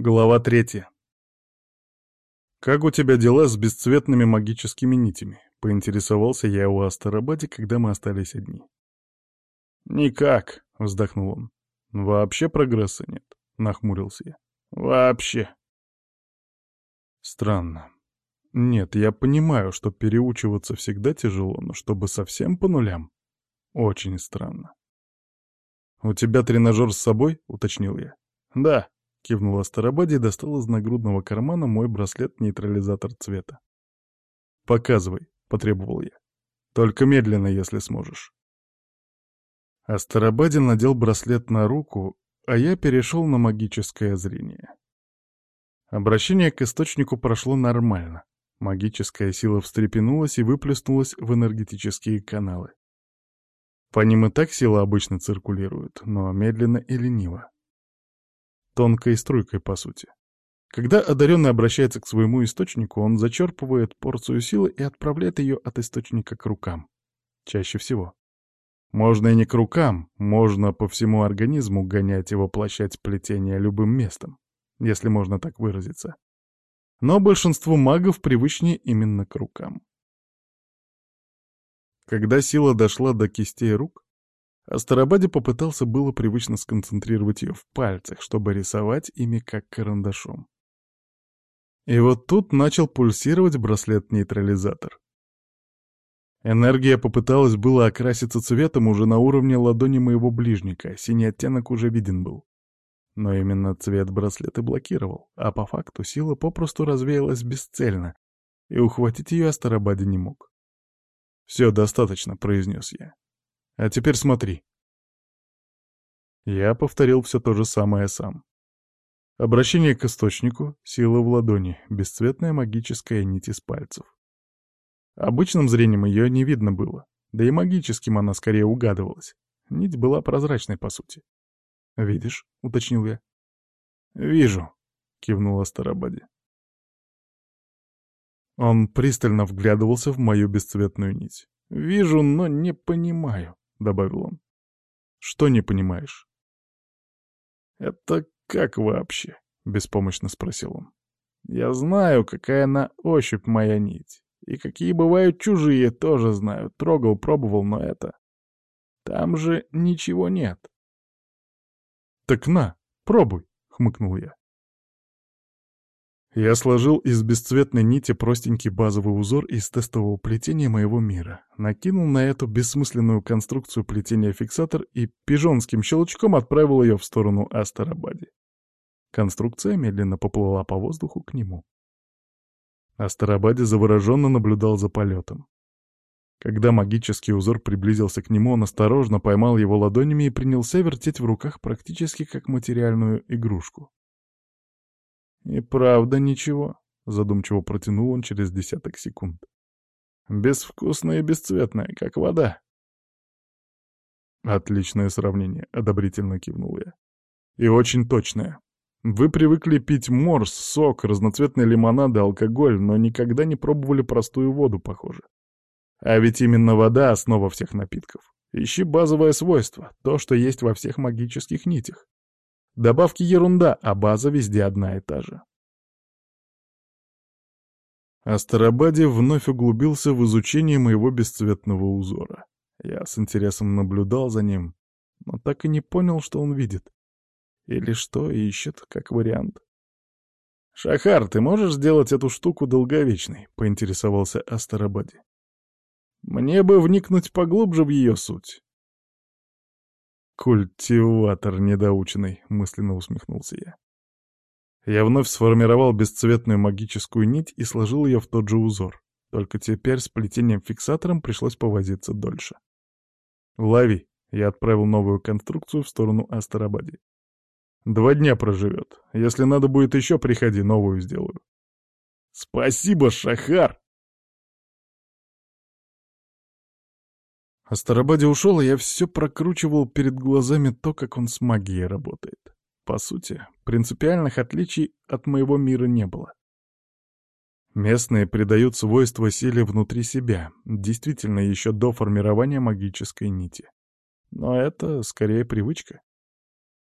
Глава третья. «Как у тебя дела с бесцветными магическими нитями?» — поинтересовался я у Астарабаде, когда мы остались одни. «Никак», — вздохнул он. «Вообще прогресса нет», — нахмурился я. «Вообще». Странно. Нет, я понимаю, что переучиваться всегда тяжело, но чтобы совсем по нулям — очень странно. «У тебя тренажер с собой?» — уточнил я. «Да», — кивнула Старобади и достал из нагрудного кармана мой браслет-нейтрализатор цвета. «Показывай», — потребовал я. «Только медленно, если сможешь». Астарабадин надел браслет на руку, а я перешел на магическое зрение. Обращение к источнику прошло нормально. Магическая сила встрепенулась и выплеснулась в энергетические каналы. По ним и так сила обычно циркулирует, но медленно и лениво тонкой струйкой, по сути. Когда одаренный обращается к своему источнику, он зачерпывает порцию силы и отправляет ее от источника к рукам. Чаще всего. Можно и не к рукам, можно по всему организму гонять и воплощать плетение любым местом, если можно так выразиться. Но большинству магов привычнее именно к рукам. Когда сила дошла до кистей рук, Астарабаде попытался было привычно сконцентрировать ее в пальцах, чтобы рисовать ими как карандашом. И вот тут начал пульсировать браслет-нейтрализатор. Энергия попыталась было окраситься цветом уже на уровне ладони моего ближника, синий оттенок уже виден был. Но именно цвет браслета блокировал, а по факту сила попросту развеялась бесцельно, и ухватить ее Астарабаде не мог. «Все, достаточно», — произнес я. А теперь смотри. Я повторил все то же самое сам. Обращение к источнику, сила в ладони, бесцветная магическая нить из пальцев. Обычным зрением ее не видно было, да и магическим она скорее угадывалась. Нить была прозрачной, по сути. «Видишь?» — уточнил я. «Вижу», — кивнула Старобади. Он пристально вглядывался в мою бесцветную нить. «Вижу, но не понимаю. — добавил он. «Что не понимаешь?» «Это как вообще?» — беспомощно спросил он. «Я знаю, какая на ощупь моя нить. И какие бывают чужие, тоже знаю. Трогал, пробовал, но это... Там же ничего нет». «Так на, пробуй», — хмыкнул я. Я сложил из бесцветной нити простенький базовый узор из тестового плетения моего мира, накинул на эту бессмысленную конструкцию плетения фиксатор и пижонским щелчком отправил ее в сторону Астарабади. Конструкция медленно поплыла по воздуху к нему. Астарабади завороженно наблюдал за полетом. Когда магический узор приблизился к нему, он осторожно поймал его ладонями и принялся вертеть в руках практически как материальную игрушку. «И правда ничего», — задумчиво протянул он через десяток секунд. «Безвкусная и бесцветная, как вода». «Отличное сравнение», — одобрительно кивнул я. «И очень точное. Вы привыкли пить морс, сок, разноцветные лимонады, алкоголь, но никогда не пробовали простую воду, похоже. А ведь именно вода — основа всех напитков. Ищи базовое свойство, то, что есть во всех магических нитях. Добавки ерунда, а база везде одна и та же. Астарабаде вновь углубился в изучение моего бесцветного узора. Я с интересом наблюдал за ним, но так и не понял, что он видит. Или что ищет, как вариант. «Шахар, ты можешь сделать эту штуку долговечной?» — поинтересовался Астарабаде. «Мне бы вникнуть поглубже в ее суть. «Культиватор недоученный», — мысленно усмехнулся я. Я вновь сформировал бесцветную магическую нить и сложил ее в тот же узор. Только теперь с плетением-фиксатором пришлось повозиться дольше. «Лови!» — я отправил новую конструкцию в сторону Астарабади. «Два дня проживет. Если надо будет еще, приходи, новую сделаю». «Спасибо, Шахар!» Астарабаде ушел, и я все прокручивал перед глазами то, как он с магией работает. По сути, принципиальных отличий от моего мира не было. Местные придают свойства силе внутри себя, действительно еще до формирования магической нити. Но это скорее привычка.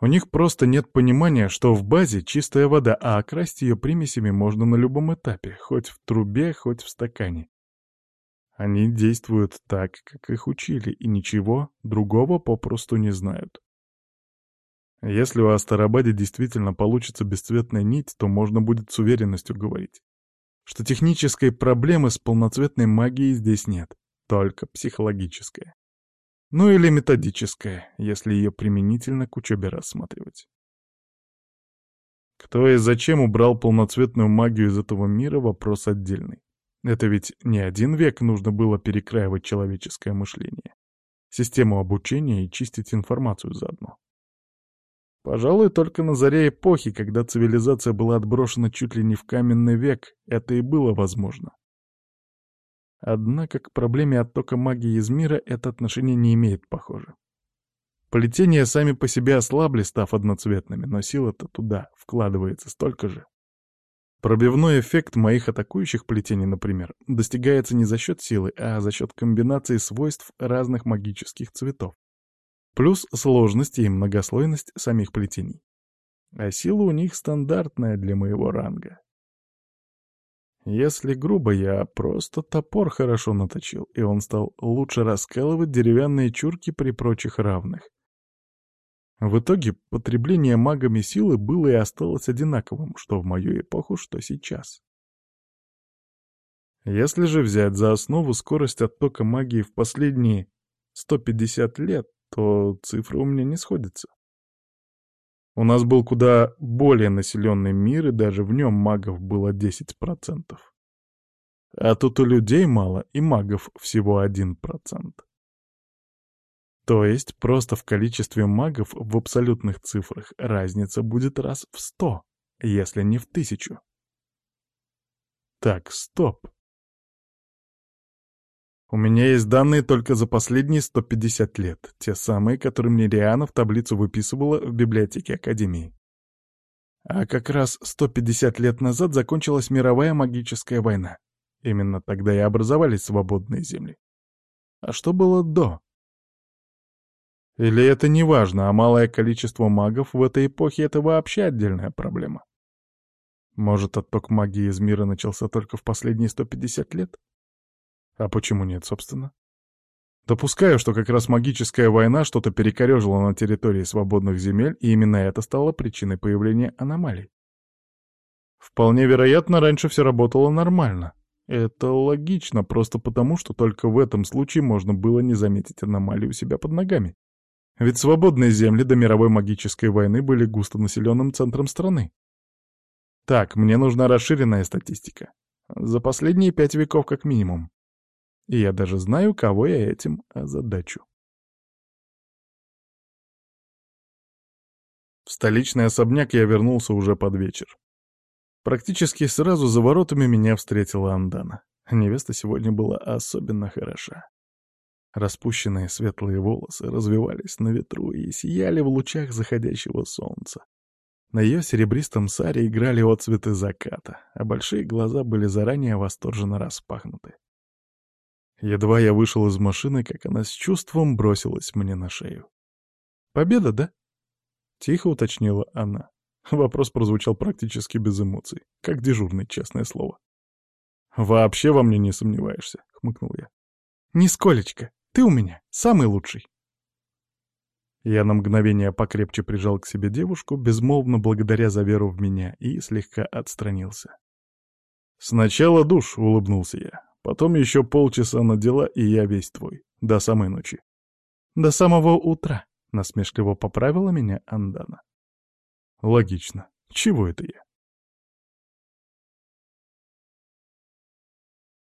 У них просто нет понимания, что в базе чистая вода, а окрасить ее примесями можно на любом этапе, хоть в трубе, хоть в стакане. Они действуют так, как их учили, и ничего другого попросту не знают. Если у Астарабаде действительно получится бесцветная нить, то можно будет с уверенностью говорить, что технической проблемы с полноцветной магией здесь нет, только психологическая. Ну или методическая, если ее применительно к учебе рассматривать. Кто и зачем убрал полноцветную магию из этого мира — вопрос отдельный. Это ведь не один век нужно было перекраивать человеческое мышление, систему обучения и чистить информацию заодно. Пожалуй, только на заре эпохи, когда цивилизация была отброшена чуть ли не в каменный век, это и было возможно. Однако к проблеме оттока магии из мира это отношение не имеет, похоже. Плетения сами по себе ослабли, став одноцветными, но сила-то туда вкладывается столько же. Пробивной эффект моих атакующих плетений, например, достигается не за счет силы, а за счет комбинации свойств разных магических цветов. Плюс сложность и многослойность самих плетений. А сила у них стандартная для моего ранга. Если грубо, я просто топор хорошо наточил, и он стал лучше раскалывать деревянные чурки при прочих равных. В итоге потребление магами силы было и осталось одинаковым, что в мою эпоху, что сейчас. Если же взять за основу скорость оттока магии в последние 150 лет, то цифры у меня не сходятся. У нас был куда более населенный мир, и даже в нем магов было 10%. А тут у людей мало, и магов всего 1%. То есть просто в количестве магов в абсолютных цифрах разница будет раз в сто, если не в тысячу. Так, стоп. У меня есть данные только за последние 150 лет, те самые, которые мне Риана в таблицу выписывала в библиотеке Академии. А как раз 150 лет назад закончилась мировая магическая война. Именно тогда и образовались свободные земли. А что было до? Или это не важно, а малое количество магов в этой эпохе — это вообще отдельная проблема? Может, отток магии из мира начался только в последние 150 лет? А почему нет, собственно? Допускаю, что как раз магическая война что-то перекорежила на территории свободных земель, и именно это стало причиной появления аномалий. Вполне вероятно, раньше все работало нормально. Это логично, просто потому, что только в этом случае можно было не заметить аномалии у себя под ногами. Ведь свободные земли до мировой магической войны были густонаселенным центром страны. Так, мне нужна расширенная статистика. За последние пять веков как минимум. И я даже знаю, кого я этим озадачу. В столичный особняк я вернулся уже под вечер. Практически сразу за воротами меня встретила Андана. Невеста сегодня была особенно хороша. Распущенные светлые волосы развивались на ветру и сияли в лучах заходящего солнца. На ее серебристом саре играли отцветы заката, а большие глаза были заранее восторженно распахнуты. Едва я вышел из машины, как она с чувством бросилась мне на шею. «Победа, да?» — тихо уточнила она. Вопрос прозвучал практически без эмоций, как дежурный, честное слово. «Вообще во мне не сомневаешься», — хмыкнул я. «Нисколечко», ты у меня самый лучший. Я на мгновение покрепче прижал к себе девушку, безмолвно благодаря за веру в меня, и слегка отстранился. «Сначала душ», — улыбнулся я. «Потом еще полчаса на дела, и я весь твой. До самой ночи». «До самого утра», — насмешливо поправила меня Андана. «Логично. Чего это я?»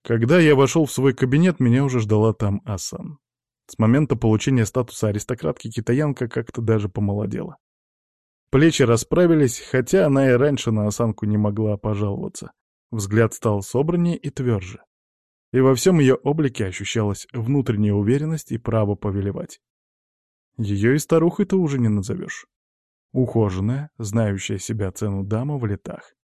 Когда я вошел в свой кабинет, меня уже ждала там Асан. С момента получения статуса аристократки китаянка как-то даже помолодела. Плечи расправились, хотя она и раньше на осанку не могла пожаловаться. Взгляд стал собраннее и тверже. И во всем ее облике ощущалась внутренняя уверенность и право повелевать. Ее и старухой-то уже не назовешь. Ухоженная, знающая себя цену дама в летах.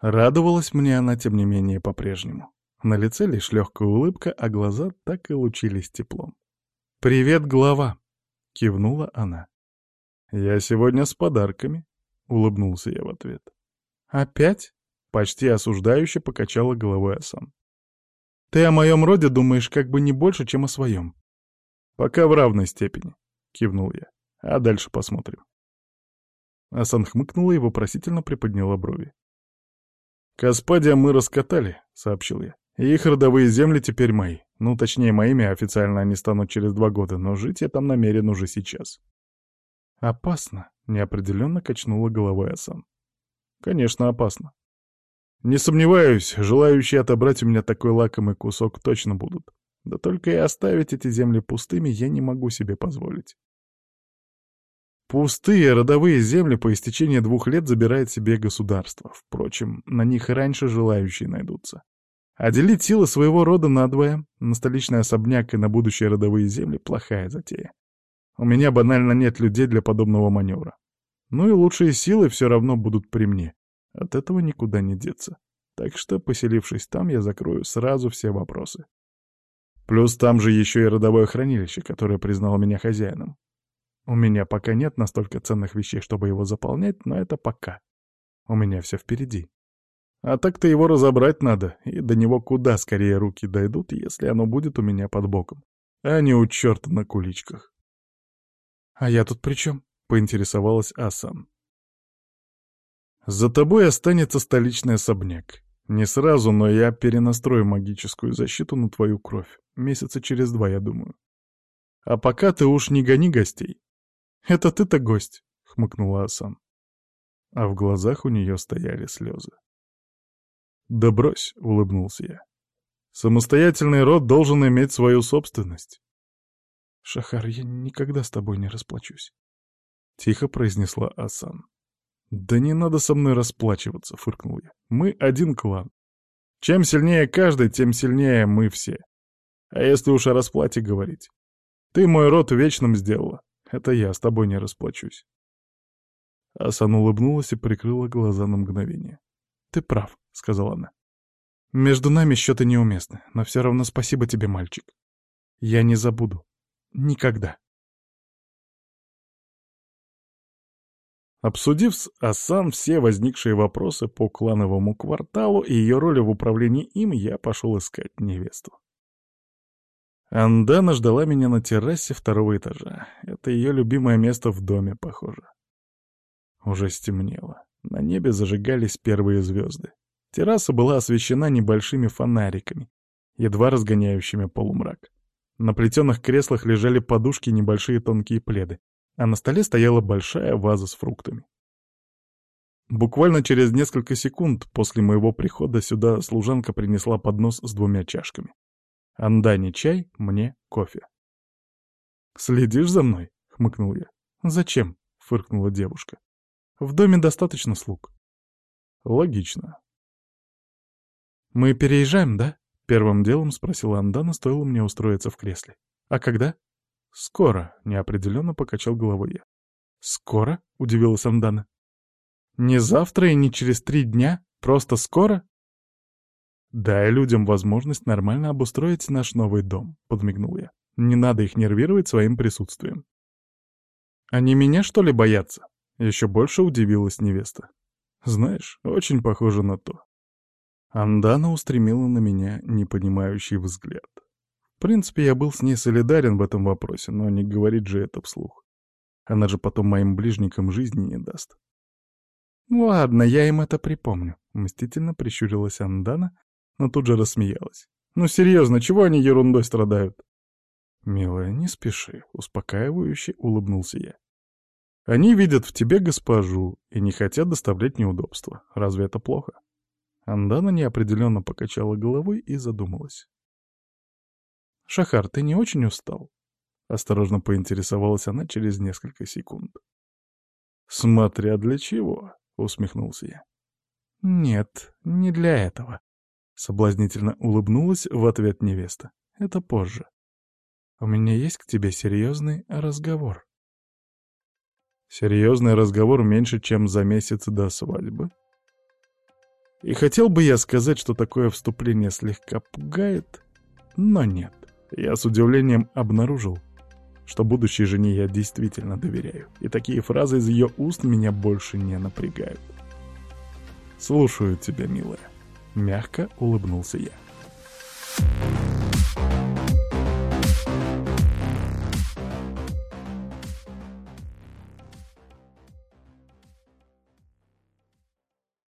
Радовалась мне она, тем не менее, по-прежнему. На лице лишь легкая улыбка, а глаза так и лучились теплом. «Привет, глава!» — кивнула она. «Я сегодня с подарками», — улыбнулся я в ответ. «Опять?» — почти осуждающе покачала головой Асан. «Ты о моем роде думаешь как бы не больше, чем о своем». «Пока в равной степени», — кивнул я. «А дальше посмотрим». Асан хмыкнула и вопросительно приподняла брови. «Каспадия мы раскатали», — сообщил я. «И их родовые земли теперь мои. Ну, точнее, моими официально они станут через два года, но жить я там намерен уже сейчас». «Опасно», — неопределенно качнула головой Асан. «Конечно, опасно. Не сомневаюсь, желающие отобрать у меня такой лакомый кусок точно будут. Да только и оставить эти земли пустыми я не могу себе позволить. Пустые родовые земли по истечении двух лет забирает себе государство. Впрочем, на них и раньше желающие найдутся. А делить силы своего рода надвое, на столичный особняк и на будущие родовые земли — плохая затея. У меня банально нет людей для подобного маневра. Ну и лучшие силы все равно будут при мне. От этого никуда не деться. Так что, поселившись там, я закрою сразу все вопросы. Плюс там же еще и родовое хранилище, которое признало меня хозяином. У меня пока нет настолько ценных вещей, чтобы его заполнять, но это пока. У меня все впереди. А так-то его разобрать надо, и до него куда скорее руки дойдут, если оно будет у меня под боком, а не у черта на куличках. «А я тут при чем?» — поинтересовалась Асан. «За тобой останется столичный особняк. Не сразу, но я перенастрою магическую защиту на твою кровь. Месяца через два, я думаю. А пока ты уж не гони гостей. «Это ты-то гость», — хмыкнула Асан. А в глазах у нее стояли слезы. «Да брось», — улыбнулся я. «Самостоятельный род должен иметь свою собственность». «Шахар, я никогда с тобой не расплачусь», — тихо произнесла Асан. «Да не надо со мной расплачиваться», — фыркнул я. «Мы один клан. Чем сильнее каждый, тем сильнее мы все. А если уж о расплате говорить, ты мой род вечным сделала. Это я с тобой не расплачусь. Асан улыбнулась и прикрыла глаза на мгновение. «Ты прав», — сказала она. «Между нами счеты неуместны, но все равно спасибо тебе, мальчик. Я не забуду. Никогда». Обсудив с Асан все возникшие вопросы по клановому кварталу и ее роли в управлении им, я пошел искать невесту. Андана ждала меня на террасе второго этажа. Это ее любимое место в доме, похоже. Уже стемнело. На небе зажигались первые звезды. Терраса была освещена небольшими фонариками, едва разгоняющими полумрак. На плетеных креслах лежали подушки и небольшие тонкие пледы, а на столе стояла большая ваза с фруктами. Буквально через несколько секунд после моего прихода сюда служанка принесла поднос с двумя чашками. Андане чай, мне кофе. «Следишь за мной?» — хмыкнул я. «Зачем?» — фыркнула девушка. «В доме достаточно слуг». «Логично». «Мы переезжаем, да?» — первым делом спросила Андана, стоило мне устроиться в кресле. «А когда?» «Скоро», — неопределенно покачал головой я. «Скоро?» — удивилась Андана. «Не завтра и не через три дня? Просто скоро?» «Дай людям возможность нормально обустроить наш новый дом», — подмигнул я. «Не надо их нервировать своим присутствием». «Они меня, что ли, боятся?» — еще больше удивилась невеста. «Знаешь, очень похоже на то». Андана устремила на меня непонимающий взгляд. В принципе, я был с ней солидарен в этом вопросе, но не говорит же это вслух. Она же потом моим ближникам жизни не даст. «Ладно, я им это припомню», — мстительно прищурилась Андана, но тут же рассмеялась. «Ну серьезно, чего они ерундой страдают?» «Милая, не спеши», — успокаивающе улыбнулся я. «Они видят в тебе госпожу и не хотят доставлять неудобства. Разве это плохо?» Андана неопределенно покачала головой и задумалась. «Шахар, ты не очень устал?» — осторожно поинтересовалась она через несколько секунд. «Смотря для чего», — усмехнулся я. «Нет, не для этого», Соблазнительно улыбнулась в ответ невеста. «Это позже. У меня есть к тебе серьезный разговор». «Серьезный разговор меньше, чем за месяц до свадьбы?» И хотел бы я сказать, что такое вступление слегка пугает, но нет. Я с удивлением обнаружил, что будущей жене я действительно доверяю, и такие фразы из ее уст меня больше не напрягают. «Слушаю тебя, милая», — мягко улыбнулся я.